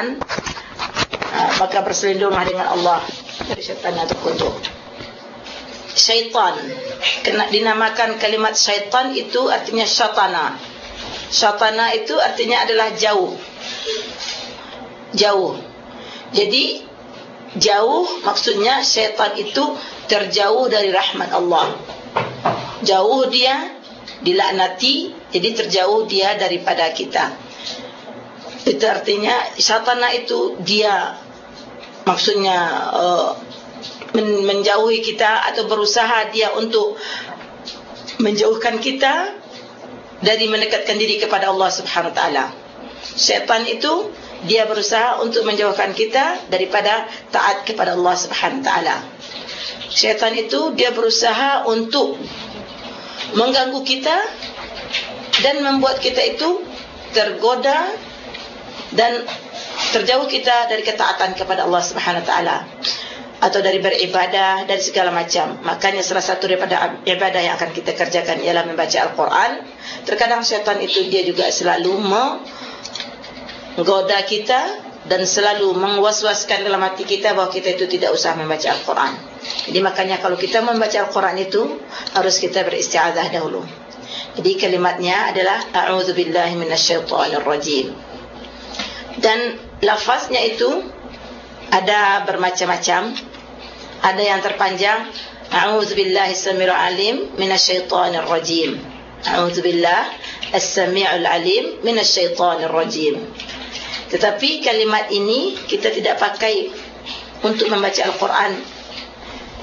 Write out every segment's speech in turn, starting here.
syaitan maka berselindunglah dengan Allah. Dari syaitan yang terkutuk. Syaitan. Kena dinamakan kalimat syaitan itu artinya syatana. Syatana itu artinya adalah jauh. Jauh. Jadi jauh maksudnya syaitan itu terjauh dari rahmat Allah. Jauh dia dilaknati jadi terjauh dia daripada kita itu artinya syatana itu dia maksudnya uh, men menjauhi kita atau berusaha dia untuk menjauhkan kita dari mendekatkan diri kepada Allah Subhanahu wa taala. Syaitan itu dia berusaha untuk menjauhkan kita daripada taat kepada Allah Subhanahu wa taala. Syaitan itu dia berusaha untuk mengganggu kita dan membuat kita itu tergoda dan terjauh kita dari ketaatan kepada Allah Subhanahu wa taala atau dari beribadah dari segala macam. Makanya salah satu daripada ibadah yang akan kita kerjakan ialah membaca Al-Qur'an. Terkadang syaitan itu dia juga selalu menggoda kita dan selalu mengwas-waskan dalam hati kita bahawa kita itu tidak usah membaca Al-Qur'an. Jadi makanya kalau kita membaca Al-Qur'an itu harus kita beristiazah dahulu. Jadi kalimatnya adalah a'udzubillahi minasyaitonirrajim. Dan lafaznya itu ada bermacam-macam. Ada yang terpanjang a'udzubillahi samiul alim minasyaitonir rajim. A'udzubillah as-sami'ul alim minasyaitonir rajim. Tetapi kalimat ini kita tidak pakai untuk membaca Al-Qur'an.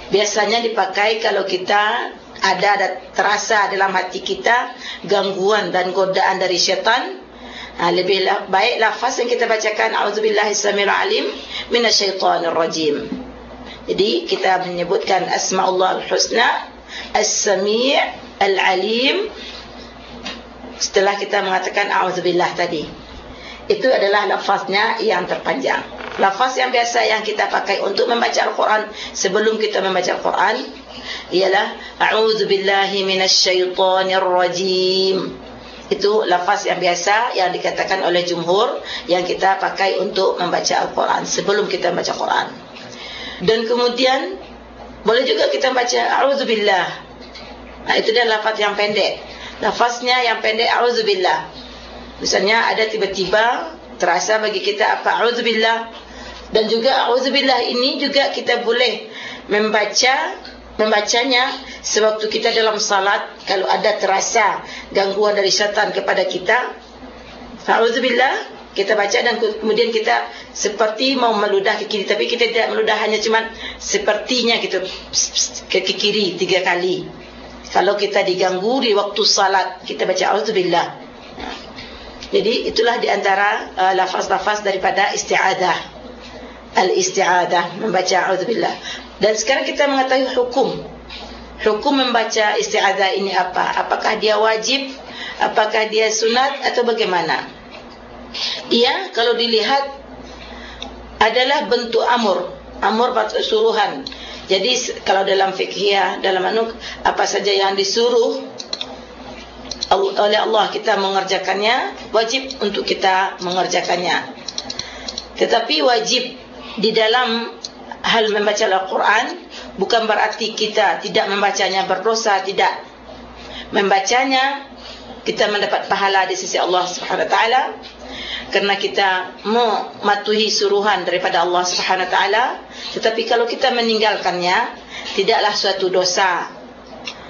Biasanya dipakai kalau kita ada ada terasa dalam hati kita gangguan dan godaan dari syaitan ha, lebih baik lafaz yang kita bacakan a'udzubillahi samiul alim minasyaitonir rajim jadi kita menyebutkan asmaullah al-husna, as-sami' al-alim setelah kita mengatakan auzubillah tadi. Itu adalah lafaznya yang terpanjang. Lafaz yang biasa yang kita pakai untuk membaca Al-Quran sebelum kita membaca Al-Quran ialah a'udzubillahi minasyaitonir rajim. Itu lafaz yang biasa yang dikatakan oleh jumhur yang kita pakai untuk membaca Al-Quran sebelum kita membaca Al-Quran. Dan kemudian boleh juga kita baca auzubillah. Nah itu dia lafaz yang pendek. Lafaznya yang pendek auzubillah. Misalnya ada tiba-tiba terasa bagi kita apa auzubillah dan juga auzubillah ini juga kita boleh membaca membacanya sewaktu kita dalam salat kalau ada terasa gangguan dari syaitan kepada kita. Auzubillah kita baca dan kemudian kita seperti mau meludah ke kiri. Tapi kita tidak meludah hanya cuma sepertinya gitu. Ke kiri tiga kali. Kalau kita diganggu di waktu salat kita baca auzubillah. Jadi itulah di antara uh, lafaz-lafaz daripada isti'adah. Al-isti'adah membaca auzubillah dan sekarang kita mengetahui hukum. Hukum membaca isti'adah ini apa? Apakah dia wajib? Apakah dia sunat? Atau bagaimana? Ia kalau dilihat adalah bentuk amur, amur patut suruhan. Jadi kalau dalam fikih dalam anu apa saja yang disuruh oleh Allah kita mengerjakannya, wajib untuk kita mengerjakannya. Tetapi wajib di dalam hal membaca Al-Quran bukan berarti kita tidak membacanya berdosa, tidak. Membacanya kita mendapat pahala di sisi Allah Subhanahu wa taala karena kita mematuhi suruhan daripada Allah Subhanahu wa taala. Tetapi kalau kita meninggalkannya tidaklah suatu dosa.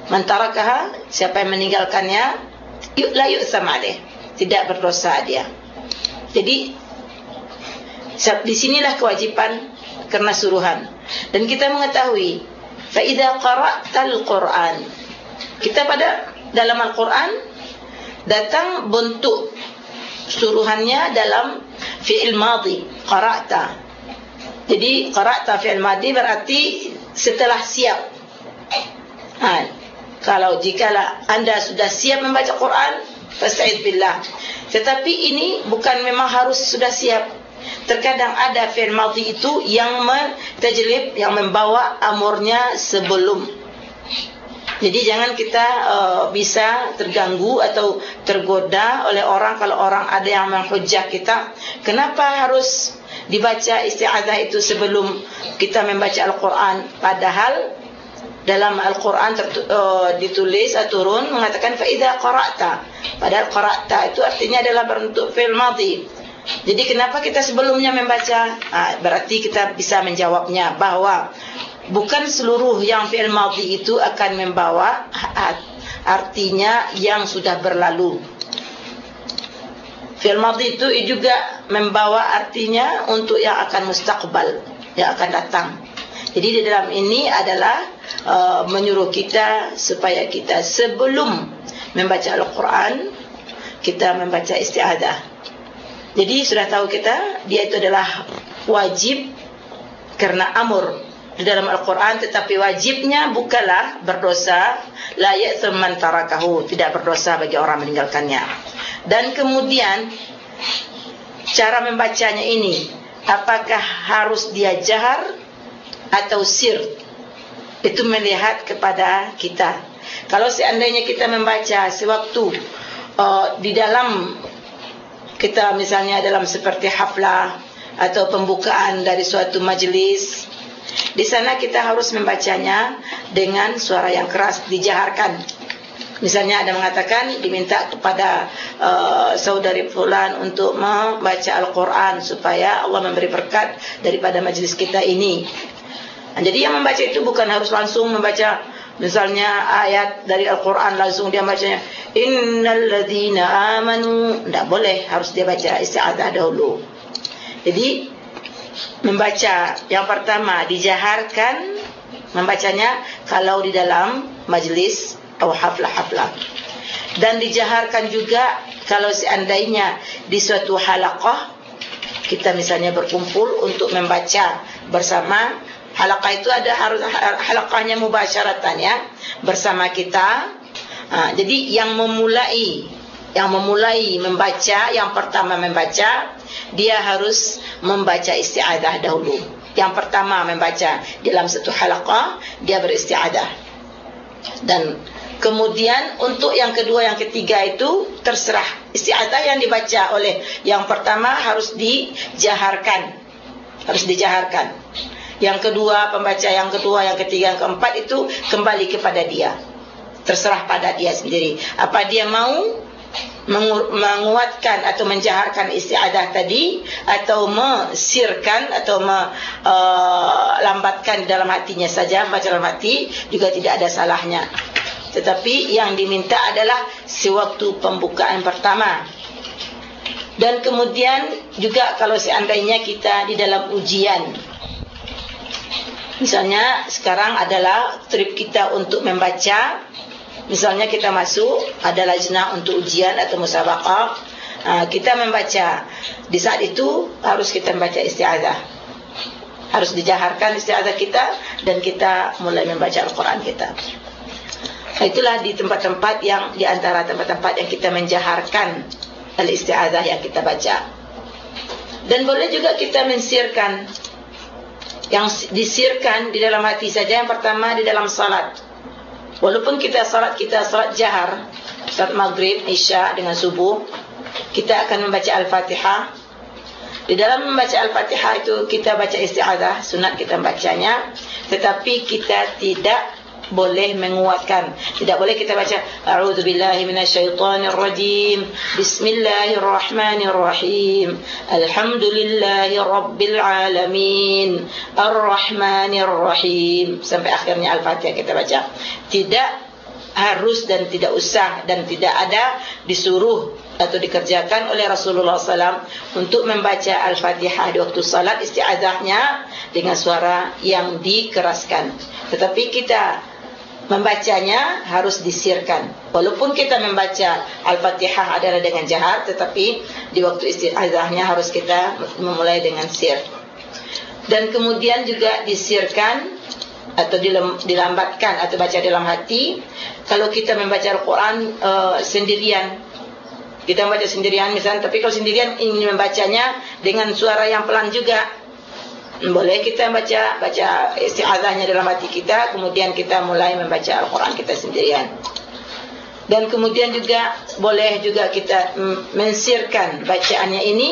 Mantarakah siapa yang meninggalkannya la yu'sama deh tidak berdosa dia. Jadi di sinilah kewajiban karena suruhan dan kita mengetahui fa idza qara'tal qur'an. Kita pada dalam Al-Qur'an datang bentuk suruhannya dalam fi'il madhi qara'ta. Jadi qara'ta fi'il madhi berarti setelah siap. Ha, kalau jikalau anda sudah siap membaca Quran fasta'id billah. Tetapi ini bukan memang harus sudah siap terkadang ada fi'il madhi itu yang mentajlib yang membawa amurnya sebelum Jadi jangan kita uh, bisa terganggu atau tergoda oleh orang kalau orang ada yang menghujah kita. Kenapa harus dibaca isti'adzah itu sebelum kita membaca Al-Quran? Padahal dalam Al-Quran uh, ditulis atau turun mengatakan faida qara'ta. Padahal qara'ta itu artinya adalah bentuk fi'il madhi. Jadi kenapa kita sebelumnya membaca? Ha, berarti kita bisa menjawabnya bahwa bukan seluruh yang fi'il madhi itu akan membawa artinya yang sudah berlalu. Fi'il madhi itu juga membawa artinya untuk yang akan mustaqbal, yang akan datang. Jadi di dalam ini adalah uh, menyuruh kita supaya kita sebelum membaca Al-Quran kita membaca isti'adah. Jadi sudah tahu kita dia itu adalah wajib karena amur. Di dalam Al-Quran tetapi wajibnya bukanlah berdosa. La ya'thum man tarakahu. Tidak berdosa bagi orang meninggalkannya. Dan kemudian cara membacanya ini apakah harus dia jahar atau sir? Itu melihat kepada kita. Kalau seandainya kita membaca sewaktu uh, di dalam kita misalnya dalam seperti haflah atau pembukaan dari suatu majlis di sana kita harus membacanya dengan suara yang keras dijaharkan. Misalnya ada mengatakan diminta kepada uh, saudari fulan untuk membaca Al-Qur'an supaya Allah memberi berkat daripada majlis kita ini. Jadi yang membaca itu bukan harus langsung membaca misalnya ayat dari Al-Qur'an langsung dia bacanya innal ladzina amanu tidak boleh harus dia baca isti'adzah dahulu. Jadi membaca yang pertama dijaharkan membacanya kalau di dalam majlis atau haflah-haflah dan dijaharkan juga kalau seandainya di suatu halaqah kita misalnya berkumpul untuk membaca bersama halaqah itu ada harus halaqahnya mubasyaratan ya bersama kita ha, jadi yang memulai yang memulai membaca yang pertama membaca dia harus membaca isti'adah dahulu. Yang pertama membaca dalam satu halaqah dia beristi'adah. Dan kemudian untuk yang kedua yang ketiga itu terserah isti'adah yang dibaca oleh yang pertama harus dijaharkan. Harus dijaharkan. Yang kedua pembaca yang kedua yang ketiga yang keempat itu kembali kepada dia. Terserah pada dia sendiri. Apa dia mau menguatkan atau menjaharkan istiadah tadi atau mesirkan atau melambatkan uh, dalam hatinya saja baca dalam hati juga tidak ada salahnya tetapi yang diminta adalah sewaktu pembukaan pertama dan kemudian juga kalau seandainya kita di dalam ujian misalnya sekarang adalah trip kita untuk membaca Misalnya kita masuk ada lajnah untuk ujian atau musabaqah, uh, kita membaca. Di saat itu harus kita membaca isti'adzah. Harus dijaharkan isti'adzah kita dan kita mulai membaca Al-Qur'an kita. Itulah di tempat-tempat yang di antara tempat-tempat yang kita menjaharkan al-isti'adzah yang kita baca. Dan boleh juga kita mensirkan yang disirkan di dalam hati saja yang pertama di dalam salat. Walaupun kita salat kita salat jahar, salat maghrib, isya dengan subuh, kita akan membaca Al-Fatihah. Di dalam membaca Al-Fatihah itu kita baca isti'adzah, sunat kita membacanya, tetapi kita tidak boleh menguatkan. Tidak boleh kita baca a'udzubillahi minasyaitonirrajim. Bismillahirrahmanirrahim. Alhamdulillahirabbil alamin. Arrahmanirrahim. Sampai akhirnya Al-Fatihah kita baca. Tidak harus dan tidak usah dan tidak ada disuruh atau dikerjakan oleh Rasulullah SAW untuk membaca Al-Fatihah di waktu salat isti'adzahnya dengan suara yang dikeraskan. Tetapi kita membacanya harus disirkan. Walaupun kita membaca Al-Fatihah adalah dengan jahar, tetapi di waktu isti'adzahnya harus kita memulai dengan sir. Dan kemudian juga disirkan atau dilambatkan atau baca dalam hati kalau kita membaca Al-Quran uh, sendirian. Kita membaca sendirian misalnya, tapi kalau sendirian ingin membacanya dengan suara yang pelan juga. Boleh kita baca baca isti'adzahnya dalam hati kita kemudian kita mulai membaca Al-Qur'an kita sendirian. Dan kemudian juga boleh juga kita mensirkan bacaannya ini.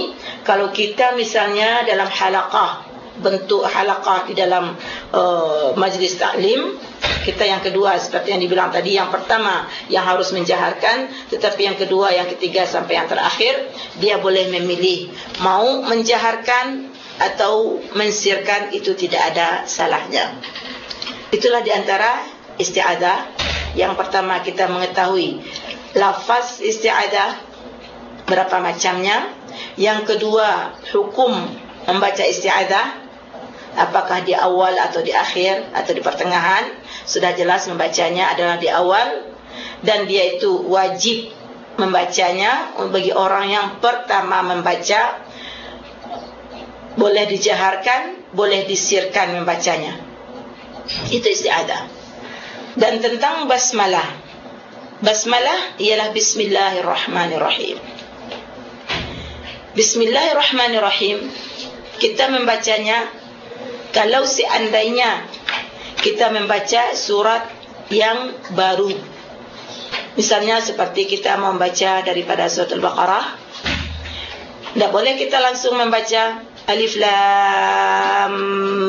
Kalau kita misalnya dalam halaqah bentuk halaqah di dalam uh, majlis taklim kita yang kedua seperti yang dibilang tadi yang pertama yang harus menjaharkan tetapi yang kedua yang ketiga sampai yang terakhir dia boleh memilih mau menjaharkan atau mensirkan itu tidak ada salahnya. Itulah diantara isti'adah yang pertama kita mengetahui lafaz isti'adah berapa macamnya. Yang kedua hukum membaca isti'adah apakah di awal atau di akhir atau di pertengahan sudah jelas membacanya adalah di awal dan dia itu wajib membacanya bagi orang yang pertama membaca boleh dijaharkan, boleh disirkan membacanya. Itu istiadah. Dan tentang basmalah. Basmalah ialah bismillahirrahmanirrahim. Bismillahirrahmanirrahim. Kita membacanya kalau seandainya kita membaca surat yang baru. Misalnya seperti kita membaca daripada surat Al-Baqarah. Tidak boleh kita langsung membaca alif lam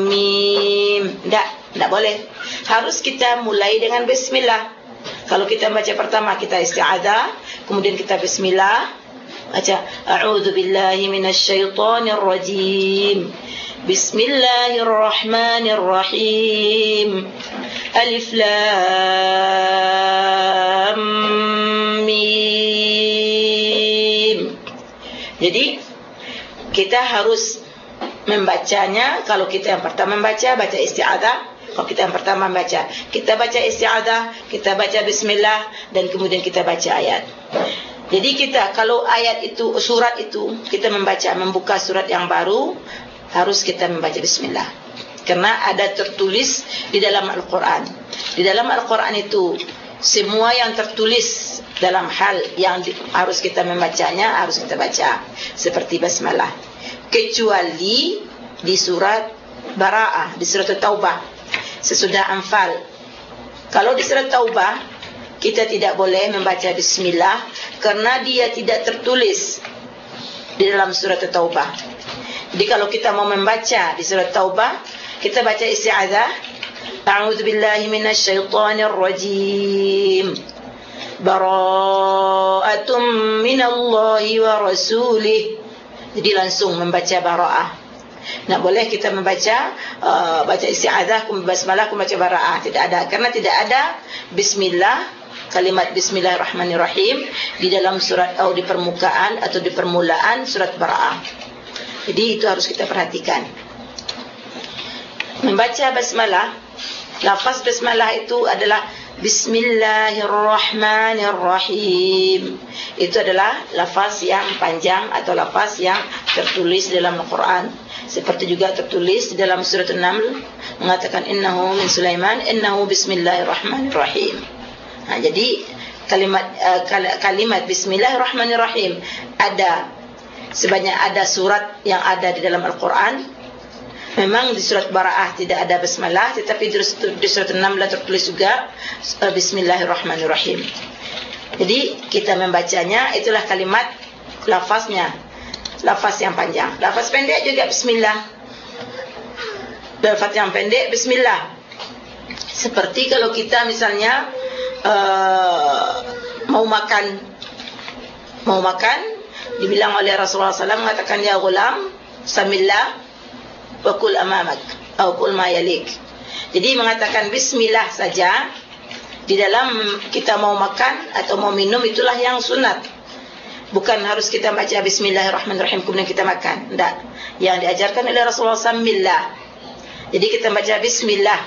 mim. Tidak tidak boleh. Harus kita mulai dengan bismillah. Kalau kita baca pertama kita isti'adzah kemudian kita bismillah. Baca a'udzu billahi minasyaitonir rajim bismillahirrahmanirrahim. Alif lam mim. Jadi kita harus membacanya kalau kita yang pertama membaca baca isti'adzah kalau kita yang pertama membaca. Kita baca isti'adzah kita baca bismillah dan kemudian kita baca ayat. Jadi kita kalau ayat itu surat itu kita membaca membuka surat yang baru harus kita membaca bismillah. Karena ada tertulis di dalam Al-Qur'an. Di dalam Al-Qur'an itu semua yang tertulis dalam hal yang di, harus kita membacanya harus kita baca. Seperti basmalah kecuali di surat Bara'ah, di surat Taubah sesudah Anfal. Kalau di surat Taubah kita tidak boleh membaca bismillah karena dia tidak tertulis di dalam surat Taubah. Jadi kalau kita mau membaca di surat Taubah, kita baca isti'adzah. A'udzu billahi minasyaitonir rajim. Bara'atum minallahi wa rasulih jadi langsung membaca bara'ah. Nak boleh kita membaca uh, baca isti'adzah kemudian basmalah kemudian baca bara'ah tidak ada karena tidak ada bismillah kalimat bismillahirrahmanirrahim di dalam surat atau di permukaan atau di permulaan surat bara'ah. Jadi itu harus kita perhatikan. Membaca basmalah lafaz basmalah itu adalah Bismillahirrahmanirrahim. Itu adalah lafaz yang panjang atau lafaz yang tertulis dalam Al-Quran. Seperti juga tertulis dalam surat An-Naml mengatakan innahu min Sulaiman innahu bismillahirrahmanirrahim. Nah, jadi kalimat uh, kalimat bismillahirrahmanirrahim ada sebanyak ada surat yang ada di dalam Al-Quran Memang di surat Bara'ah tidak ada basmalah tetapi di surat 6 tertulis juga uh, bismillahirrahmanirrahim. Jadi kita membacanya itulah kalimat lafaznya. Lafaz yang panjang. Lafaz pendek juga bismillah. Lafaz yang pendek bismillah. Seperti kalau kita misalnya uh, mau makan mau makan dibilang oleh Rasulullah SAW mengatakan ya gulam samillah wakul amamak atau kul ma yalik. Jadi mengatakan bismillah saja di dalam kita mau makan atau mau minum itulah yang sunat. Bukan harus kita baca bismillahirrahmanirrahim kemudian kita makan. Tidak. Yang diajarkan oleh Rasulullah SAW. Jadi kita baca bismillah.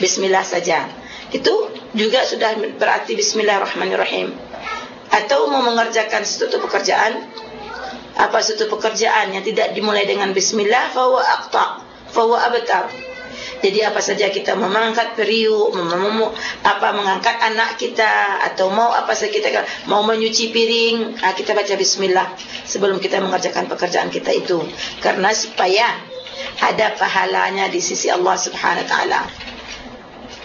Bismillah saja. Itu juga sudah berarti bismillahirrahmanirrahim. Atau mau mengerjakan sesuatu pekerjaan apa suatu pekerjaan yang tidak dimulai dengan bismillah fa huwa aqta fa huwa abtar. Jadi apa saja kita mengangkat periuk mau apa mengangkat anak kita atau mau apa saja kita mau menyuci piring kita baca bismillah sebelum kita mengerjakan pekerjaan kita itu. Karena supaya ada pahalanya di sisi Allah Subhanahu wa taala.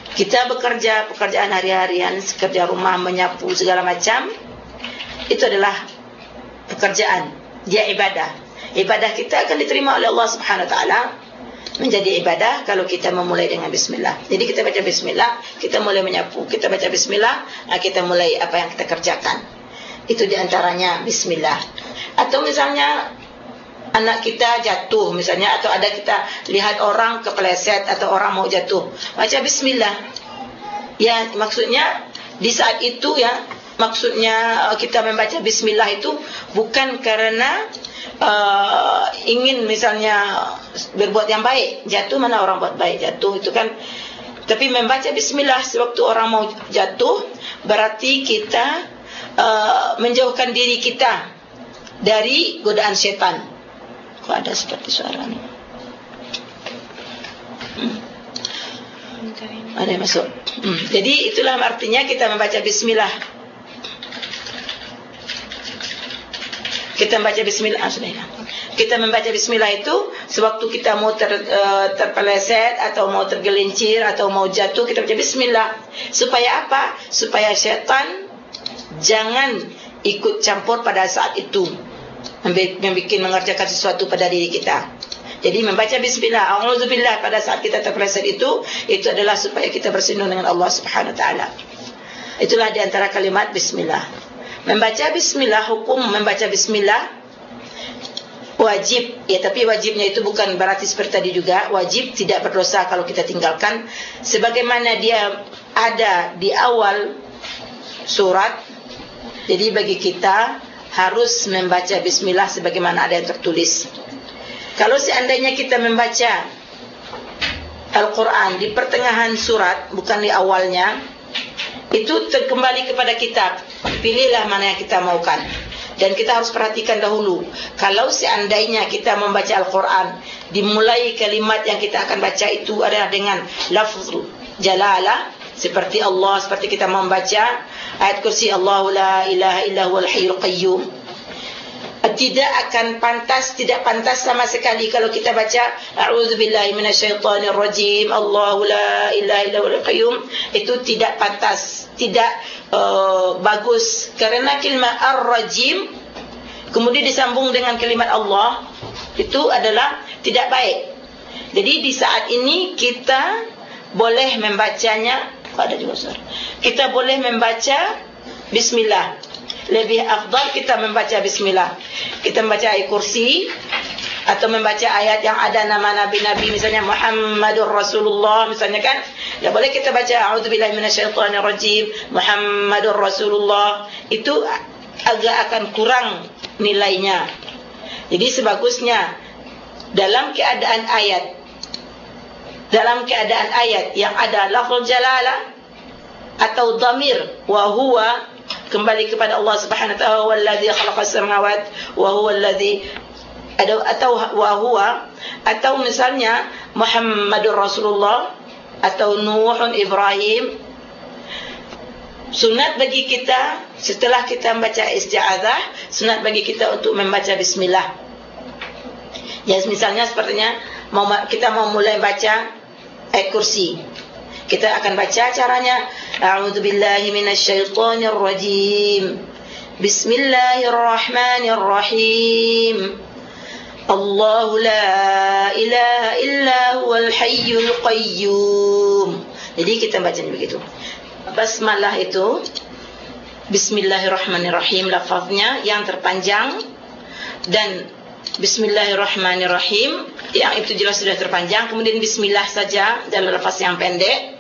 Kita bekerja pekerjaan hari-harian, kerja rumah, menyapu segala macam itu adalah pekerjaan, dia ibadah. Ibadah kita akan diterima oleh Allah Subhanahu wa taala menjadi ibadah kalau kita memulai dengan bismillah. Jadi kita baca bismillah, kita mulai menyapu, kita baca bismillah, kita mulai apa yang kita kerjakan. Itu di antaranya bismillah. Atau misalnya anak kita jatuh misalnya atau ada kita lihat orang kepleset atau orang mau jatuh, baca bismillah. Ya, maksudnya di saat itu ya, maksudnya uh, kita membaca bismillah itu bukan karena uh, ingin misalnya berbuat yang baik. Jatuh mana orang buat baik jatuh. Itu kan tapi membaca bismillah sewaktu orang mau jatuh berarti kita uh, menjauhkan diri kita dari godaan syaitan. Kok ada seperti suara ni? Hmm. ada masuk. Hmm. jadi itulah artinya kita membaca bismillah kita membaca bismillah ah, sudah kita membaca bismillah itu sewaktu kita mau ter, uh, terpeleset atau mau tergelincir atau mau jatuh kita baca bismillah. Supaya apa? Supaya syaitan jangan ikut campur pada saat itu. Membuat mengerjakan sesuatu pada diri kita. Jadi membaca bismillah auzubillah pada saat kita terpeleset itu itu adalah supaya kita bersindung dengan Allah Subhanahu taala. Itulah di antara kalimat bismillah Membaca bismillah hukum membaca bismillah wajib. Ya tapi wajibnya itu bukan berarti seperti tadi juga. Wajib tidak berdosa kalau kita tinggalkan. Sebagaimana dia ada di awal surat jadi bagi kita harus membaca bismillah sebagaimana ada yang tertulis. Kalau seandainya kita membaca Al-Qur'an di pertengahan surat bukan di awalnya itu kembali kepada kitab. Pilihlah mana yang kita maukan dan kita harus perhatikan dahulu kalau seandainya kita membaca Al-Quran dimulai kalimat yang kita akan baca itu adalah dengan lafzul jalalah seperti Allah seperti kita membaca ayat kursi Allahu la ilaha illa huwal hayyul qayyum. Tidak akan pantas tidak pantas sama sekali kalau kita baca a'udzubillahi minasyaitonirrajim Allahu la ilaha illa huwal qayyum. Itu tidak pantas tidak uh, bagus. Karena kalimat ar-rajim kemudian disambung dengan kalimat Allah itu adalah tidak baik. Jadi di saat ini kita boleh membacanya pada suara kita boleh membaca bismillah. Lebih afdal kita membaca bismillah. Kita membaca ayat kursi atau membaca ayat yang ada nama nabi-nabi misalnya Muhammadur Rasulullah misalnya kan ya boleh kita baca a'udzubillahi minasyaitonirrajim. Muhammadur Rasulullah. Itu agak akan kurang nilainya. Jadi sebagusnya. Dalam keadaan ayat dalam keadaan ayat yang ada lafaz jalalah atau dhamir wa huwa kembali kepada Allah Subhanahu wa taala wallazi khalaqas samawati wa huwa allazi atau wa huwa atau misalnya Muhammadur Rasulullah atau Nuhun Ibrahim sunat bagi kita setelah kita membaca isti'adzah sunat bagi kita untuk membaca bismillah ya misalnya sepertinya mau kita mau mulai baca ayat kursi kita akan baca caranya. A'udzu billahi minasyaitonir rajim. Bismillahirrahmanirrahim. Allahu la ilaha illa huwal hayyul qayyum. Jadi kita baca begitu. Basmalah itu Bismillahirrahmanirrahim lafaznya yang terpanjang dan Bismillahirrahmanirrahim yang itu jelas sudah terpanjang kemudian bismillah saja dalam lafaz yang pendek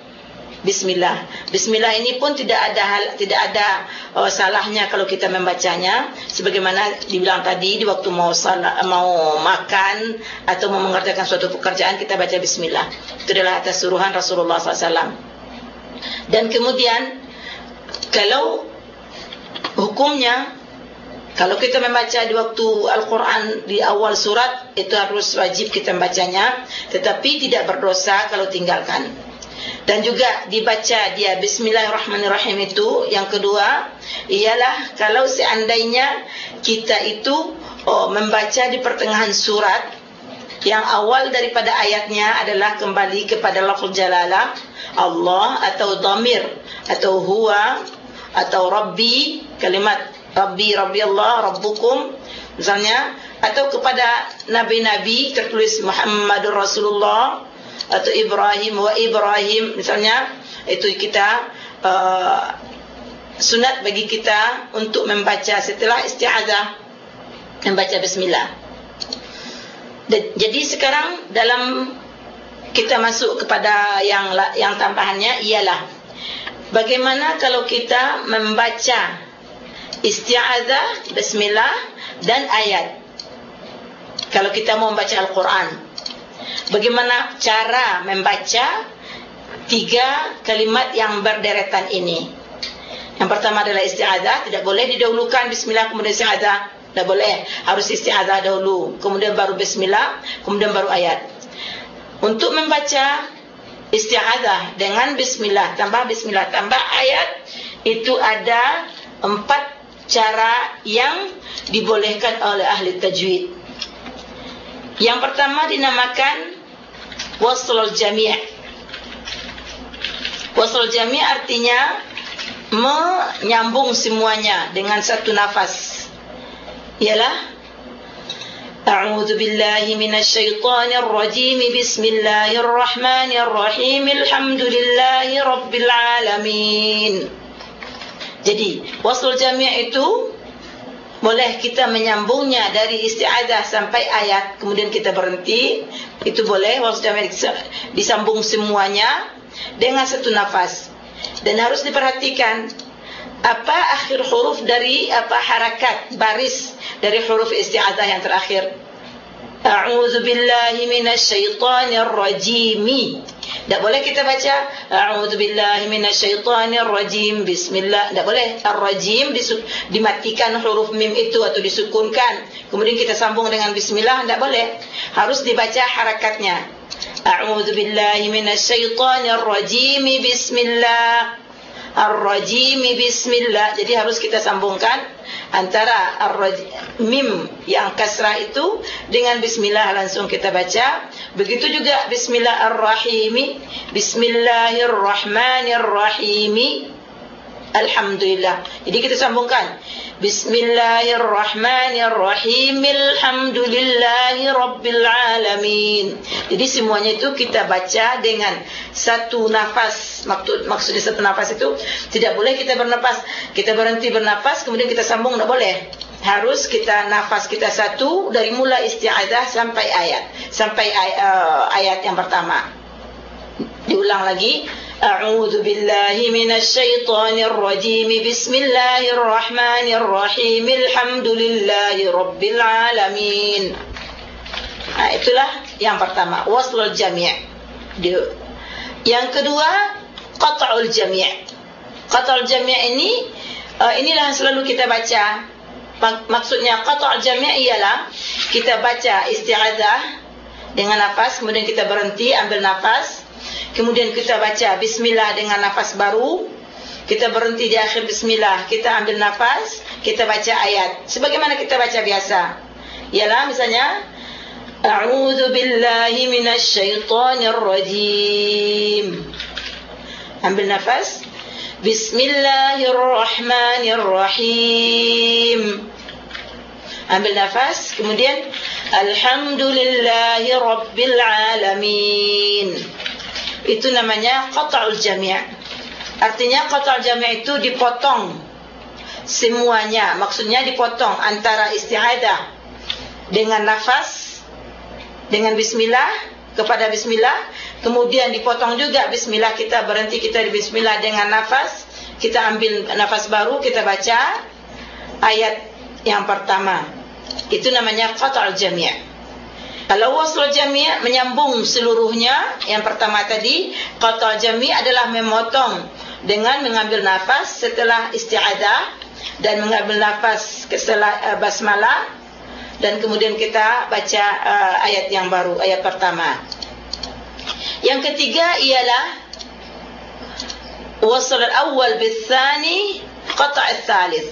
Bismillah. Bismillah ini pun tidak ada hal, tidak ada uh, salahnya kalau kita membacanya sebagaimana dibilang tadi di waktu mau salat, mau makan atau mau mengerjakan suatu pekerjaan kita baca bismillah. Itu adalah atas suruhan Rasulullah SAW. Dan kemudian kalau hukumnya kalau kita membaca di waktu Al-Quran di awal surat itu harus wajib kita membacanya tetapi tidak berdosa kalau tinggalkan dan juga dibaca dia bismillahirrahmanirrahim itu yang kedua ialah kalau seandainya kita itu oh, membaca di pertengahan surat yang awal daripada ayatnya adalah kembali kepada lafaz jalalah Allah atau damir atau huwa atau rabbi kalimat rabbi rabbi Allah rabbukum misalnya atau kepada nabi-nabi tertulis Muhammadur Rasulullah atau Ibrahim wa Ibrahim misalnya itu kita uh, sunat bagi kita untuk membaca setelah isti'adzah membaca bismillah. Jadi sekarang dalam kita masuk kepada yang yang tambahannya ialah bagaimana kalau kita membaca isti'adzah bismillah dan ayat? Kalau kita mau membaca Al-Quran bagaimana cara membaca tiga kalimat yang berderetan ini yang pertama adalah isti'adzah tidak boleh didahulukan bismillah kemudian isti'adzah tak boleh. Harus isti'adzah dahulu, kemudian baru bismillah, kemudian baru ayat. Untuk membaca isti'adzah dengan bismillah tambah bismillah tambah ayat itu ada empat cara yang dibolehkan oleh ahli tajwid. Yang pertama dinamakan waslul jami'. Waslul jami' artinya menyambung semuanya dengan satu nafas. Ialah A'udzu billahi minasy syaithanir rajim Bismillahirrahmanirrahim. Alhamdulillahi rabbil alamin. Jadi wasl jami' itu boleh kita menyambungnya dari isti'adzah sampai ayat kemudian kita berhenti itu boleh. Jami' disambung semuanya dengan satu nafas. Dan harus diperhatikan apa akhir huruf dari apa harakat baris dari huruf isti'adzah yang terakhir? A'udzu billahi rajim tak boleh kita baca a'udzu billahi minasyaitonir rajim bismillah. Tak boleh. Ar-rajim dimatikan huruf mim itu atau disukunkan. Kemudian kita sambung dengan bismillah tak boleh. Harus dibaca harakatnya. A'udzu billahi minasyaitonir rajim bismillah. Ar-Rajim. Bismillah. Jadi harus kita sambungkan Antara Ar-Mim Yang kasrah itu Dengan Bismillah langsung kita baca Begitu juga Bismillah Ar-Rahim Bismillahirrahmanirrahim. Alhamdulillah. Jadi kita sambungkan. Bismillahirrahmanirrahim Alhamdulillahi Rabbil Alamin. Jadi semuanya itu kita baca dengan satu nafas. Maksud, Maksudnya satu nafas itu Tidak boleh kita bernafas Kita berhenti bernafas Kemudian kita sambung Tidak boleh harus kita nafas kita satu dari mula isti'adzah sampai ayat. Sampai ay, uh, ayat yang pertama. Diulang lagi. A'udzu billahi minasy syaithanir rajim bismillahirrahmanirrahim. Alhamdulillahi rabbil alamin. Nah, itulah yang pertama. Waslul jami' yang kedua qat'ul jami' qat'ul jami' ini uh, inilah yang selalu kita baca maksudnya qat'ul jami' ialah kita baca isti'adzah dengan nafas kemudian kita berhenti ambil nafas Kemudian kita baca bismillah dengan nafas baru. Kita berhenti di akhir bismillah, kita ambil nafas, kita baca ayat sebagaimana kita baca biasa. Ialah misalnya A'udzu billahi minasyaitonir rajim. Ambil nafas. Bismillahirrahmanirrahim. Ambil nafas, kemudian Alhamdulillahi rabbil alamin itu namanya qata'ul jami' artinya qata'ul jami' itu dipotong semuanya. Maksudnya dipotong antara isti'adah dengan nafas dengan bismillah kepada bismillah kemudian dipotong juga bismillah kita berhenti kita di bismillah dengan nafas. Kita ambil nafas baru kita baca ayat yang pertama. Itu namanya qata'ul jami' Kalau wasl jami' menyambung seluruhnya, yang pertama tadi, qata' jami' adalah memotong dengan mengambil nafas setelah isti'adzah dan mengambil nafas setelah uh, basmalah. Dan kemudian kita baca uh, ayat yang baru, ayat pertama. Yang ketiga ialah wasl al-awwal bil-thani qata' al-thalith.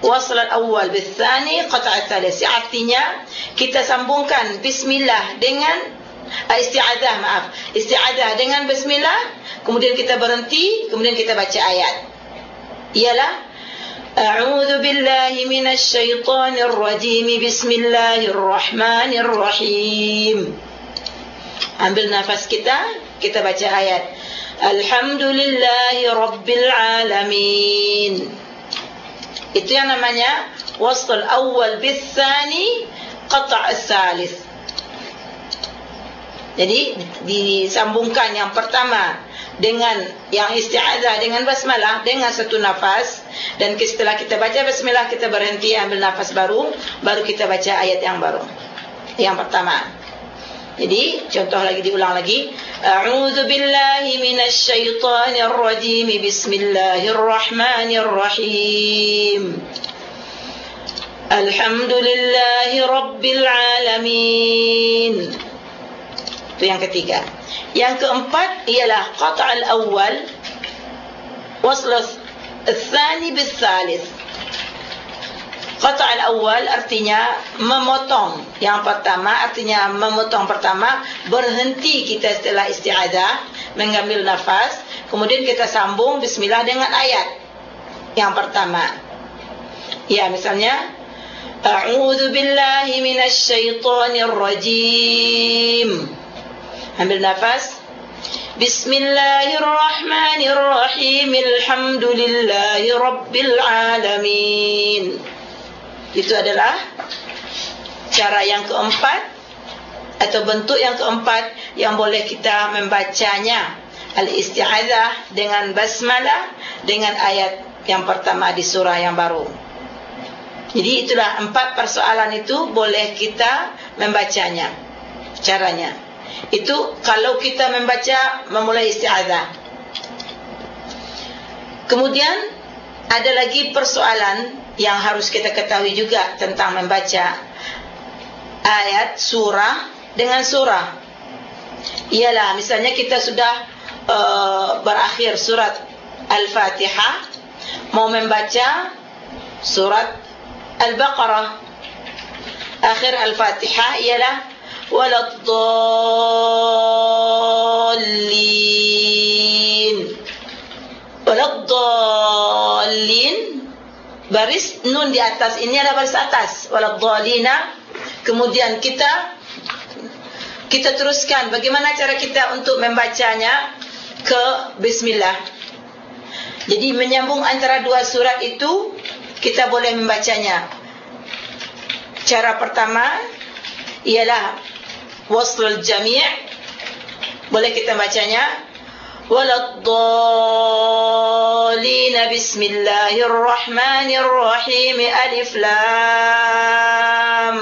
wasl al-awwal bil-thani qata' al-thalith. Artinya kita sambungkan bismillah dengan uh, isti'adzah maaf. Isti'adzah dengan bismillah, kemudian kita berhenti, kemudian kita baca ayat. Ialah A'udzu billahi minasy syaithanir rajim. Bismillahirrahmanirrahim. Ambil nafas kita, kita baca ayat. Alhamdulillahi rabbil alamin. Itu yang namanya wasl awal bis tsani qata' as-salis. Jadi disambungkan yang pertama dengan yang isti'adzah dengan basmalah dengan satu nafas dan setelah kita baca basmalah kita berhenti ambil nafas baru baru kita baca ayat yang baru. Yang pertama. Jadi contoh lagi diulang lagi. A'udzu billahi minasy syaithanir rajim. Bismillahirrahmanirrahim. Alhamdulillahi rabbil alamin. Itu yang ketiga. Yang keempat ialah qat'al awal wasl ats-tsani bis-tsalits. Qata' al-awwal artinya memotong. Yang pertama artinya memotong pertama berhenti kita setelah isti'adzah mengambil nafas, kemudian kita sambung bismillah dengan ayat. Yang pertama. Ya, misalnya A'udzu billahi minasy syaithanir rajim. Ambil nafas. Bismillahirrahmanirrahim. Alhamdulillahi rabbil alamin. Itu adalah cara yang keempat atau bentuk yang keempat yang boleh kita membacanya al-isti'adzah dengan basmalah dengan ayat yang pertama di surah yang baru. Jadi itulah empat persoalan itu boleh kita membacanya. Caranya. Itu kalau kita membaca memulai isti'adzah. Kemudian ada lagi persoalan yang harus kita ketahui juga tentang membaca ayat surah dengan surah. Ialah misalnya kita sudah uh, berakhir surat Al-Fatihah mau membaca surat Al-Baqarah. Akhir Al-Fatihah ialah waladdallin. Waladdallin baris nun di atas. Ini adalah baris atas. Waladhdallina kemudian kita kita teruskan bagaimana cara kita untuk membacanya ke bismillah. Jadi menyambung antara dua surat itu kita boleh membacanya. Cara pertama ialah waslul jami' boleh kita bacanya waladdallin. Bismillahirrahmanirrahim. Alif lam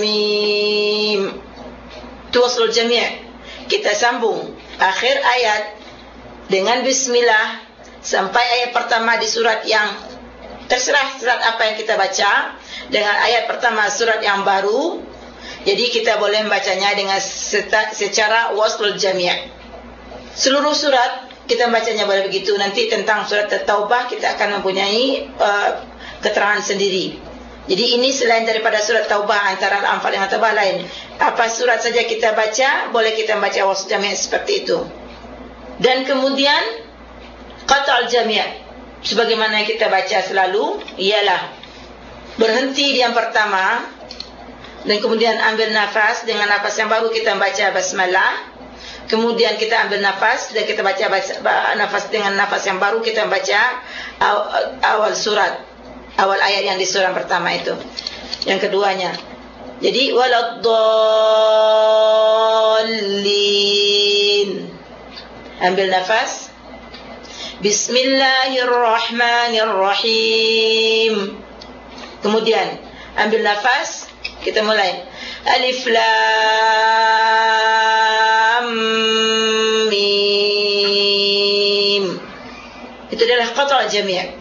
mim. Tuwasul jami' kita sambung akhir ayat dengan bismillah sampai ayat pertama di surat yang terserah surat apa yang kita baca dengan ayat pertama surat yang baru. Jadi kita boleh membacanya dengan secara waslul jami' seluruh surat kita bacanya boleh begitu. Nanti tentang surat taubah kita akan mempunyai uh, keterangan sendiri. Jadi ini selain daripada surat taubah antara al-anfal dengan taubah lain apa surat saja kita baca boleh kita baca wasl jami' seperti itu. Dan kemudian qata' al-jami' sebagaimana kita baca selalu ialah berhenti di yang pertama dan kemudian ambil nafas dengan nafas yang baru kita baca basmalah Kemudian kita ambil nafas dan kita baca, baca nafas dengan nafas yang baru kita baca awal surat, awal ayat yang di surah pertama itu. Yang keduanya. Jadi waladdallin. Ambil nafas. Bismillahirrahmanirrahim. Kemudian ambil nafas, kita mulai. Alif lam mim. Itu adalah qata' jami'.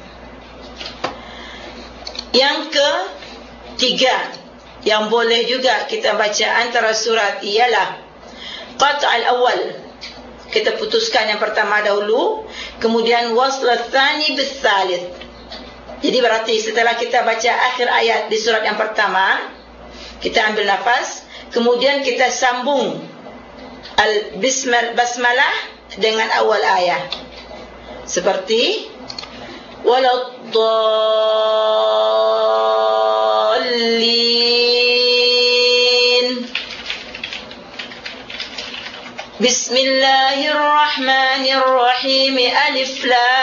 Yang ketiga yang boleh juga kita baca antara surat ialah qata' al-awwal. Kita putuskan yang pertama dahulu, kemudian wasl tsani. Jadi berarti setelah kita baca akhir ayat di surat yang pertama, kita ambil nafas, kemudian kita sambung al-basmalah dengan awal ayat. Seperti waladdallin Bismillahirrahmanirrahim. Alif Lam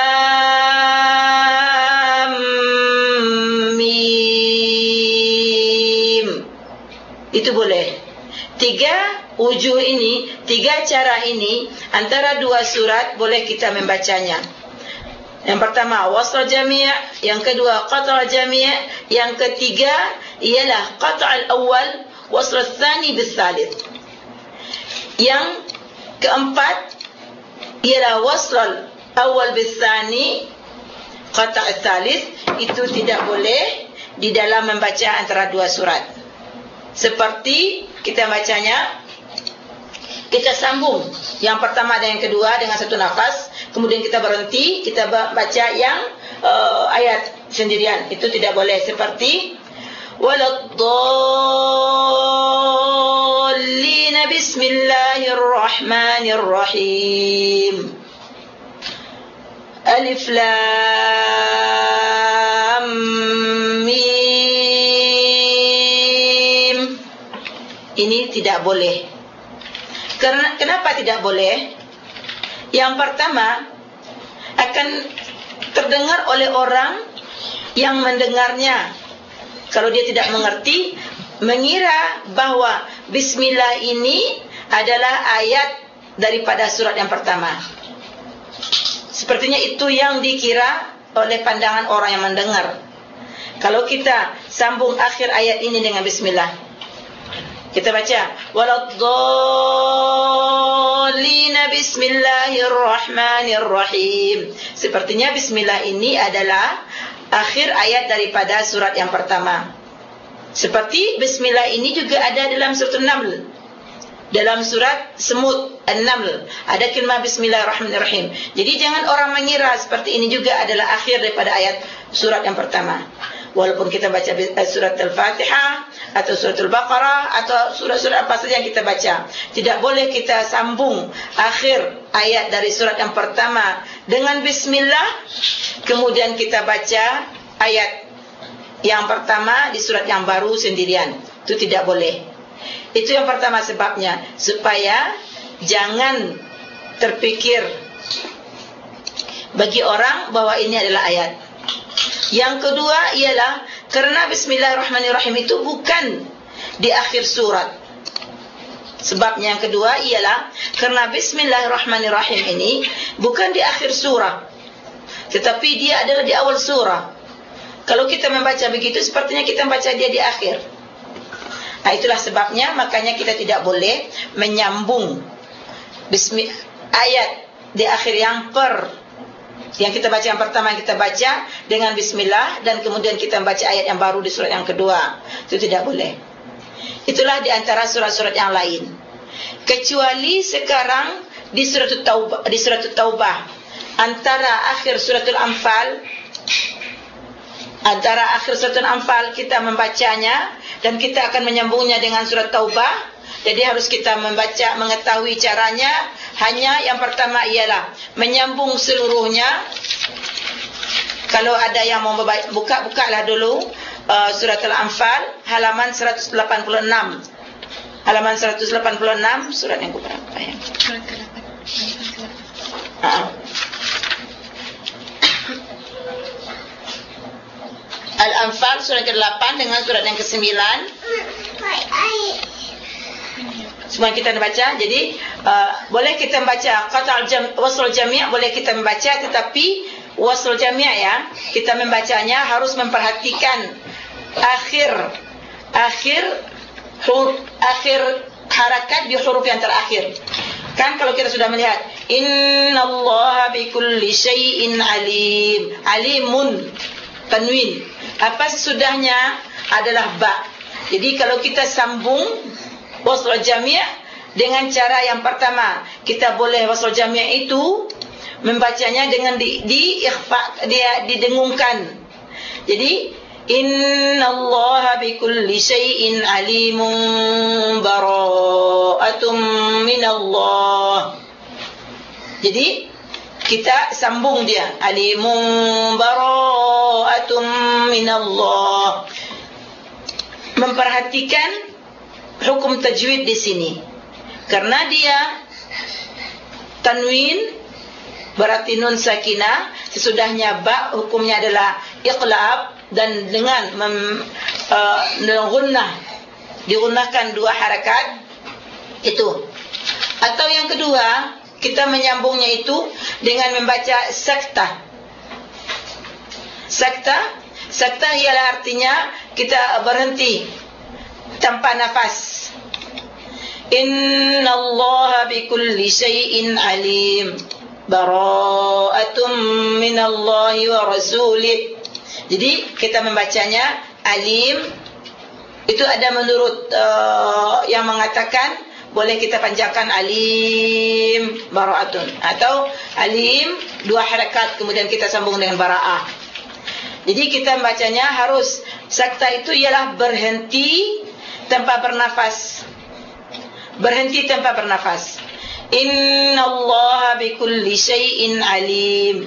Mim. Itu boleh. Tiga wujud ini Tiga cara ini Antara dua surat boleh kita membacanya. Yang pertama wasl jami' yang kedua qata' jami' yang ketiga ialah qata' al-awwal wasl ats-tsani bis-tsalits yang keempat ialah wasl al-awwal bis-tsani qata' ats-tsalits itu tidak boleh di dalam membaca antara dua surat. Seperti kita bacanya kita sambung yang pertama dan yang kedua dengan satu nafas. Kemudian kita berhenti kita baca yang uh, ayat sendirian. Itu tidak boleh seperti waladdallin bismillahirrahmanirrahim. Alif lam mim. Ini tidak boleh kenapa tidak boleh yang pertama akan terdengar oleh orang yang mendengarnya. Kalau dia tidak mengerti, mengira bahawa bismillah ini adalah ayat daripada surat yang pertama. Sepertinya itu yang dikira oleh pandangan orang yang mendengar. Kalau kita sambung akhir ayat ini dengan bismillah, kita baca waladdallin bismillahirrahmanirrahim. Sepertinya bismillah ini adalah akhir ayat daripada surat yang pertama. Seperti bismillah ini juga ada dalam surat An-Naml. Dalam surat Semut An-Naml ada kalimah bismillahirrahmanirrahim. Jadi jangan orang mengira seperti ini juga adalah akhir daripada ayat surat yang pertama walaupun kita baca eh, surat Al-Fatihah atau surat Al-Baqarah atau surat-surat apa saja yang kita baca. Tidak boleh kita sambung akhir ayat dari surat yang pertama dengan bismillah kemudian kita baca ayat yang pertama di surat yang baru sendirian. Itu tidak boleh. Itu yang pertama sebabnya. Supaya jangan terpikir bagi orang bahwa ini adalah ayat yang kedua ialah kerana bismillahirrahmanirrahim itu bukan di akhir surat. Sebabnya yang kedua ialah kerana bismillahirrahmanirrahim ini bukan di akhir surah. Tetapi dia adalah di awal surah. Kalau kita membaca begitu sepertinya kita membaca dia di akhir. Nah, itulah sebabnya makanya kita tidak boleh menyambung bismillah ayat di akhir yang per yang kita baca yang pertama yang kita baca dengan bismillah dan kemudian kita membaca ayat yang baru di surat yang kedua. Itu tidak boleh. Itulah di antara surat-surat yang lain. Kecuali sekarang di surat Taubah di surat Taubah antara akhir suratul Anfal antara akhir suratul Anfal kita membacanya dan kita akan menyambungnya dengan surat Taubah. Jadi harus kita membaca mengetahui caranya hanya yang pertama ialah menyambung seluruhnya. Kalau ada yang mau buka, bukalah dulu uh, surat Al-Anfal halaman 186. Halaman 186 surat yang berapa ya? Surat ke-8. Al-Anfal surat ke-8 dengan surat yang ke-9. Semua kita baca. Jadi uh, boleh kita membaca qata' jam wasl jami' boleh kita membaca tetapi wasl jami' ya, kita membacanya harus memperhatikan akhir akhir huruf akhir harakat di huruf yang terakhir. Kan kalau kita sudah melihat innallaha bikulli syai'in alim. Alimun tanwin. Apa sesudahnya adalah ba. Jadi kalau kita sambung wasl jami' dengan cara yang pertama kita boleh wasl jami' itu membacanya dengan di di ikhfa dia didengungkan Jadi Inna Allah bikulli shay'in alimun min Allah. Jadi kita sambung dia alimun min Allah. Memperhatikan hukum tajwid di sini. Karena dia tanwin berarti nun sakinah sesudahnya ba hukumnya adalah iqlab dan dengan mem, uh, gunnah. Digunakan dua harakat itu. Atau yang kedua kita menyambungnya itu dengan membaca sakta sakta sakta ialah artinya kita berhenti tanpa nafas. Innallaha bikulli syai'in alim. Bara'atum minallahi wa rasulih. Jadi kita membacanya alim itu ada menurut uh, yang mengatakan boleh kita panjangkan alim baraatun. Atau alim dua harakat kemudian kita sambung dengan baraah. Jadi kita membacanya harus sakta itu ialah berhenti tanpa bernafas. Berhenti tanpa bernafas. Innallaha bikulli syai'in alim.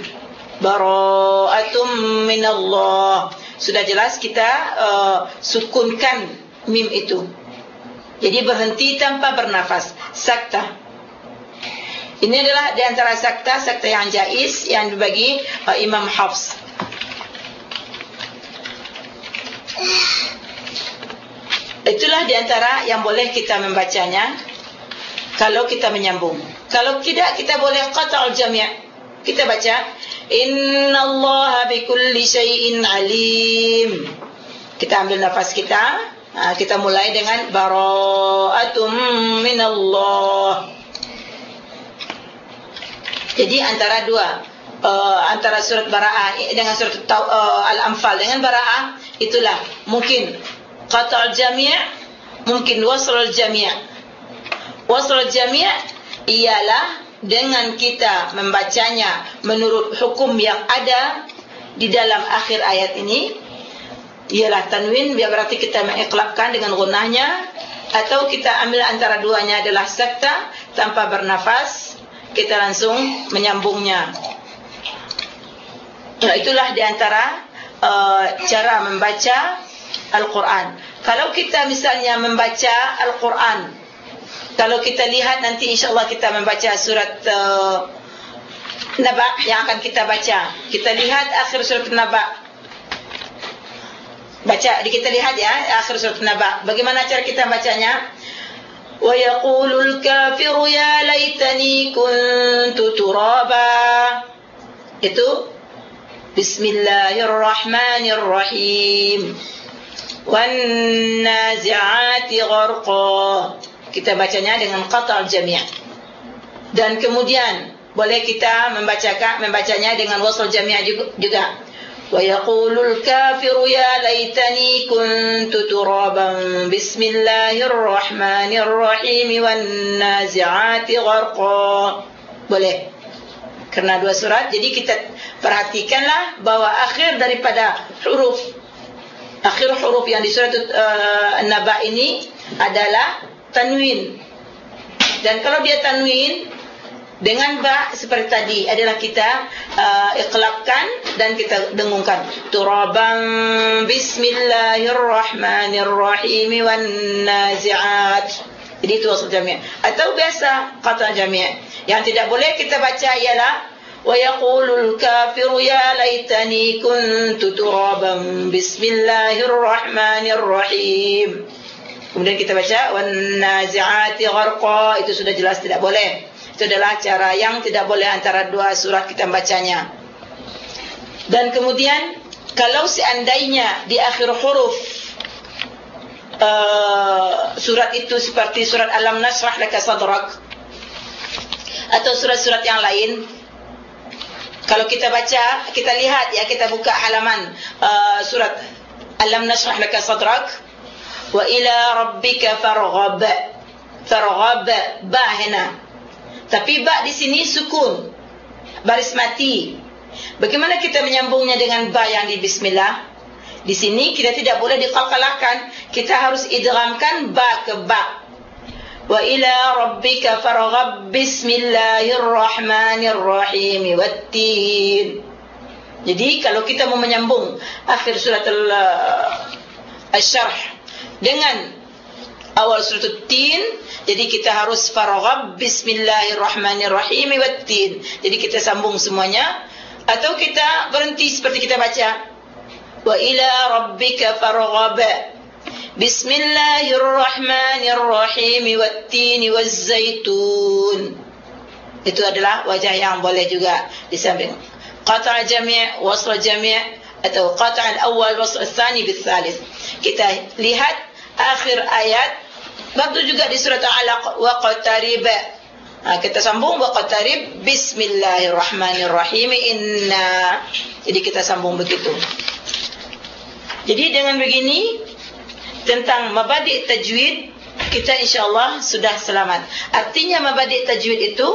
Bara'atum minallah. Sudah jelas kita uh, sukunkan mim itu. Jadi berhenti tanpa bernafas. Sakta. Ini adalah di antara sakta sakta yang jaiz yang dibagi uh, Imam Hafs itulah di antara yang boleh kita membacanya kalau kita menyambung. Kalau tidak kita boleh qata'ul jami' kita baca Inna Allah bikulli syai'in alim. Kita ambil nafas kita. Ha, kita mulai dengan bara'atum minallah. Jadi antara dua uh, antara surat bara'ah dengan surat uh, al-anfal dengan bara'ah itulah mungkin qata'ul jami' mungkin wasrul jami' wasrul jami' ialah dengan kita membacanya menurut hukum yang ada di dalam akhir ayat ini. Ialah tanwin biar berarti kita mengiklabkan dengan gunahnya atau kita ambil antara duanya adalah sakta tanpa bernafas kita langsung menyambungnya. Itulah di antara uh, cara membaca Al-Quran kalau kita misalnya membaca Al-Quran kalau kita lihat nanti insyaAllah kita membaca surat uh, Naba yang akan kita baca. Kita lihat akhir surat Naba. Baca, kita lihat ya akhir surat Naba. Bagaimana cara kita bacanya? Wa yaqulul kafiru ya laitani kuntu turaba. Itu Bismillahirrahmanirrahim. Nazi'ati gharqa. Kita bacanya dengan qata' al-jami' dan kemudian boleh kita membacakan membacanya dengan wasl jami' juga wa yaqulul kafiru ya laitani kuntu turaban bismillahirrahmanirrahim wan nazi'ati gharqa. Boleh? Karena dua surat jadi kita perhatikanlah bahwa akhir daripada huruf akhir huruf yang di surat uh, an-naba ini adalah tanwin. Dan kalau dia tanwin dengan ba seperti tadi adalah kita uh, iqlabkan dan kita dengungkan turaban bismillahirrahmanirrahim wan naziat. Jadi itu asal jami' atau biasa kata jami' yang tidak boleh kita baca ialah wa yaqulul kafiru ya laitani kuntu turaban bismillahirrahmanirrahim Kemudian kita baca wan nazi'ati gharqa itu sudah jelas tidak boleh. Itu adalah cara yang tidak boleh antara dua surat kita bacanya. Dan kemudian kalau seandainya di akhir huruf uh, surat itu seperti surat Alam Nasrah laka sadrak atau surat-surat yang lain kalau kita baca kita lihat ya kita buka halaman uh, surat Alam Nasrah laka sadrak wa ila rabbika farghab farghab ba hina tapi ba di sini sukun baris mati bagaimana kita menyambungnya dengan ba yang di bismillah Di sini kita tidak boleh dikalkalahkan. Kita harus idghamkan ba ke ba. Wa ila rabbika farghab bismillahirrahmanirrahim wattin. Jadi kalau kita mau menyambung akhir surat al-syarh dengan awal surat al-tin, jadi kita harus farghab bismillahirrahmanirrahim wattin. Jadi kita sambung semuanya atau kita berhenti seperti kita baca wa ila rabbika farghab bismillahirrahmanirrahim wat-tin waz-zaitun. Itu adalah wajah yang boleh juga disamping qata' jami' wasl jami' atau qata' al-awwal wasl al-thani bil-thalith kita lihat akhir ayat. Waktu juga di surat al-alaq wa qatarib. Ha, kita sambung wa qatarib. Bismillahirrahmanirrahim. Inna. Jadi kita sambung begitu. Jadi dengan begini tentang mabadi' tajwid kita insyaallah sudah selamat. Artinya mabadi' tajwid itu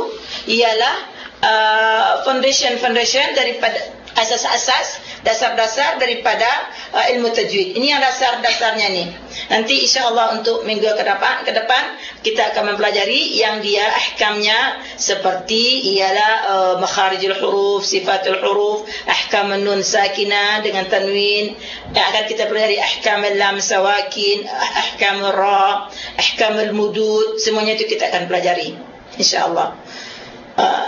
ialah uh, foundation foundation daripada asas-asas dasar-dasar daripada uh, ilmu tajwid. Ini yang dasar-dasarnya ni. Nanti insya-Allah untuk minggu ke depan ke depan kita akan mempelajari yang dia ahkamnya seperti ialah uh, makharijul huruf, sifatul huruf, ahkam nun sakinah dengan tanwin. Dan akan kita pelajari ahkam lam sawakin, ahkam ra, ahkam mudud, semuanya itu kita akan pelajari insya-Allah. Uh,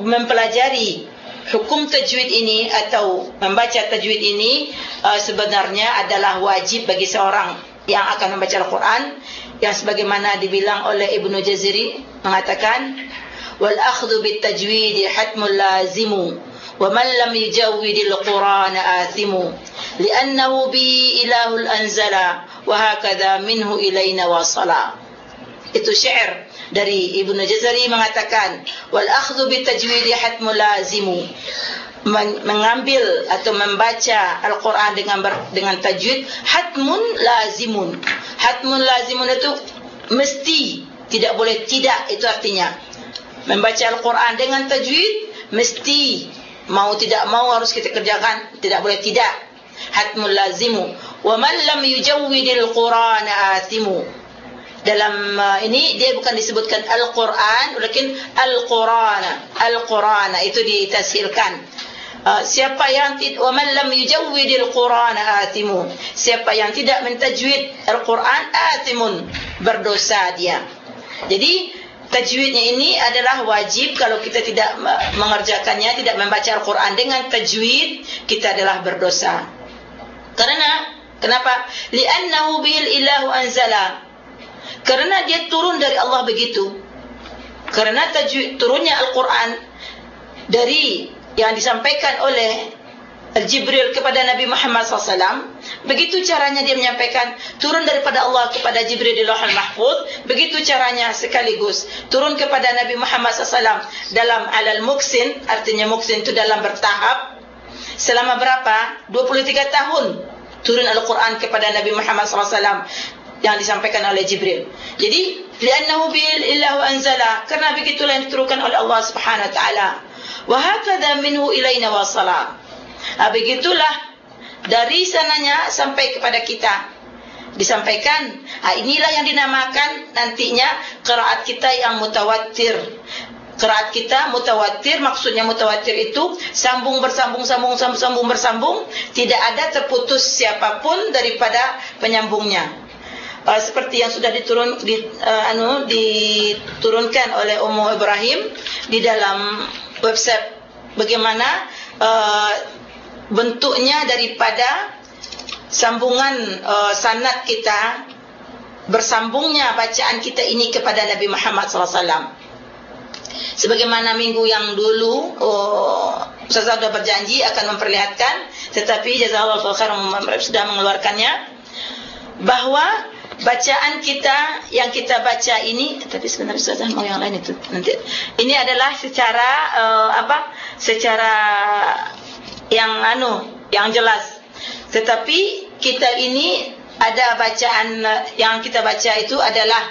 mempelajari hukum tajwid ini atau membaca tajwid ini uh, sebenarnya adalah wajib bagi seorang yang akan membaca Al-Quran yang sebagaimana dibilang oleh Ibnu Jaziri mengatakan wal akhdhu bit tajwid hatmul lazimu wa man lam yujawwid al-Quran athimu li'annahu bi ilahul anzala wa hakadha minhu ilayna wasala itu syair dari Ibnu Jazari mengatakan wal akhdhu bit tajwid hatmul lazimu. Mengambil atau membaca Al-Qur'an dengan ber, dengan tajwid hatmun lazimun. Hatmun lazimun itu mesti tidak boleh tidak itu artinya. Membaca Al-Qur'an dengan tajwid mesti mau tidak mau harus kita kerjakan tidak boleh tidak. Hatmun lazimu. Wa man lam yujawwidil qur'ana athimu dalam uh, ini dia bukan disebutkan Al-Qur'an walakin Al-Qur'an Al-Qur'an itu ditashilkan uh, siapa yang wa man lam yujawwidil Qur'an atimu siapa yang tidak mentajwid Al-Qur'an atimun. Berdosa dia. Jadi tajwidnya ini adalah wajib kalau kita tidak mengerjakannya tidak membaca Al-Qur'an. Dengan tajwid kita adalah berdosa. Karena kenapa? Li'annahu bil ilahu anzala Karena dia turun dari Allah begitu. Tajwid turunnya Al-Quran dari yang disampaikan oleh Al-Jibril kepada Nabi Muhammad SAW. Begitu caranya dia menyampaikan turun daripada Allah kepada Jibril di Lauhul Mahfuz. Begitu caranya sekaligus turun kepada Nabi Muhammad SAW dalam alal muksin. Artinya muksin itu dalam bertahap. Selama berapa? 23 tahun turun Al-Quran kepada Nabi Muhammad SAW yang disampaikan oleh Jibril. Jadi, li'annahu bil illahu anzala, karena begitulah yang diturunkan oleh Allah Subhanahu wa taala. Wa hakadha minhu ilaina wasala. Ha, begitulah dari sananya sampai kepada kita disampaikan. Ha, inilah yang dinamakan nantinya qiraat kita yang mutawatir. Qiraat kita mutawatir maksudnya mutawatir itu sambung bersambung sambung sambung sambung bersambung tidak ada terputus siapapun daripada penyambungnya uh, seperti yang sudah diturun di uh, anu diturunkan oleh Ummu Ibrahim di dalam website. Bagaimana uh, bentuknya daripada sambungan uh, sanad kita bersambungnya bacaan kita ini kepada Nabi Muhammad sallallahu alaihi wasallam. Sebagaimana minggu yang dulu oh, Ustaz sudah berjanji akan memperlihatkan tetapi jazakallahu khairan sudah mengeluarkannya bahwa bacaan kita yang kita baca ini tapi sebenarnya sudah mau yang lain itu nanti. Ini adalah secara uh, apa? Secara yang anu yang jelas. Tetapi kita ini ada bacaan yang kita baca itu adalah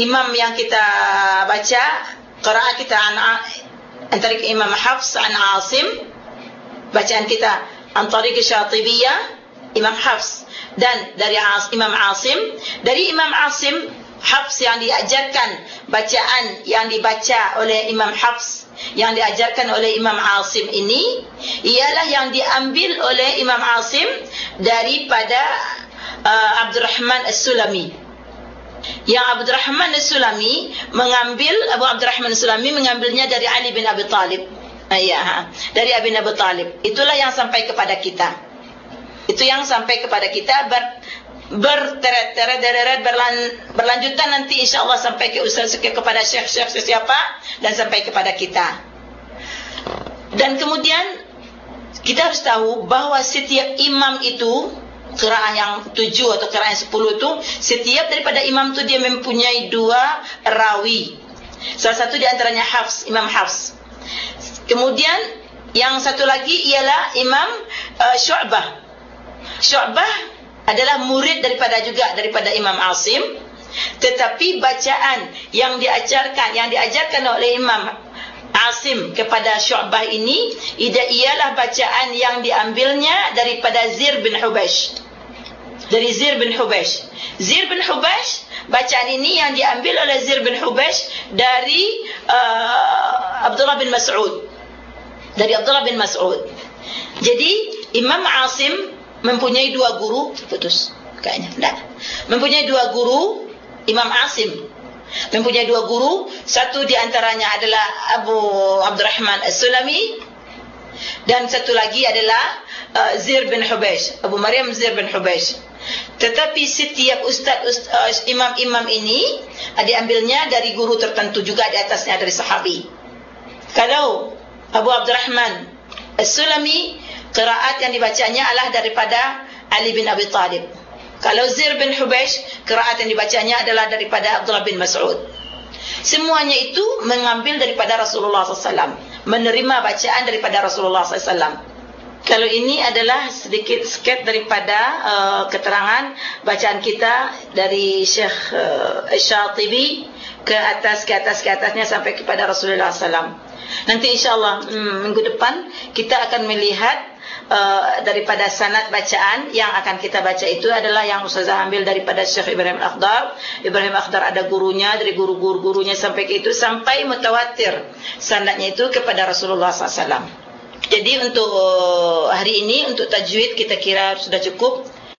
imam yang kita baca qiraat kita an antara imam Hafs an Asim bacaan kita antara Syatibiyah Imam Hafs dan dari Imam Asim dari Imam Asim Hafs yang diajarkan bacaan yang dibaca oleh Imam Hafs yang diajarkan oleh Imam Asim ini ialah yang diambil oleh Imam Asim daripada uh, Abdurrahman As-Sulami. Yang Abdurrahman As-Sulami mengambil Abu Abdurrahman As-Sulami mengambilnya dari Ali bin Abi Talib. Ya, ha. dari Abi bin Abi Talib. Itulah yang sampai kepada kita. Itu yang sampai kepada kita ber berteret-teret berlan, berlanjutan nanti insyaallah sampai ke ustaz ke kepada syekh-syekh sesiapa dan sampai kepada kita. Dan kemudian kita harus tahu bahawa setiap imam itu qiraah yang tujuh atau qiraah yang sepuluh itu setiap daripada imam itu dia mempunyai dua rawi. Salah satu di antaranya Hafs, Imam Hafs. Kemudian yang satu lagi ialah Imam uh, Syu'bah. Syu'bah adalah murid daripada juga daripada Imam Asim. Tetapi bacaan yang diajarkan yang diajarkan oleh Imam Asim kepada Syu'bah ini ialah bacaan yang diambilnya daripada Zir bin Hubash dari Zir bin Hubash Zir bin Hubash bacaan ini yang diambil oleh Zir bin Hubash dari uh, Abdullah bin Mas'ud. Dari Abdullah bin Mas'ud. Jadi Imam Asim mempunyai dua guru putus kayaknya enggak mempunyai dua guru Imam Asim. Mempunyai dua guru satu di antaranya adalah Abu Abdurrahman As-Sulami dan satu lagi adalah uh, Zir bin Hubaysh Abu Maryam Zir bin Hubaysh. Tetapi setiap ustaz, uh, imam-imam ini diambilnya dari guru tertentu juga di atasnya dari sahabi. Kalau Abu Abdurrahman As-Sulami Qiraat yang dibacanya adalah daripada Ali bin Abi Talib. Kalau Zir bin Hubeish, qiraat yang dibacanya adalah daripada Abdullah bin Mas'ud. Semuanya itu mengambil daripada Rasulullah SAW. Menerima bacaan daripada Rasulullah SAW. Kalau ini adalah sedikit sikit daripada uh, keterangan bacaan kita dari Syekh uh, Syatibi ke atas ke atas ke atasnya sampai kepada Rasulullah SAW. Nanti insyaAllah hmm, minggu depan kita akan melihat Uh, daripada sanad bacaan yang akan kita baca itu adalah yang ustazah ambil daripada Syekh Ibrahim Akhdar. Ibrahim Akhdar ada gurunya dari guru-guru gurunya sampai itu sampai mutawatir sanadnya itu kepada Rasulullah SAW. Jadi untuk uh, hari ini untuk tajwid kita kira sudah cukup.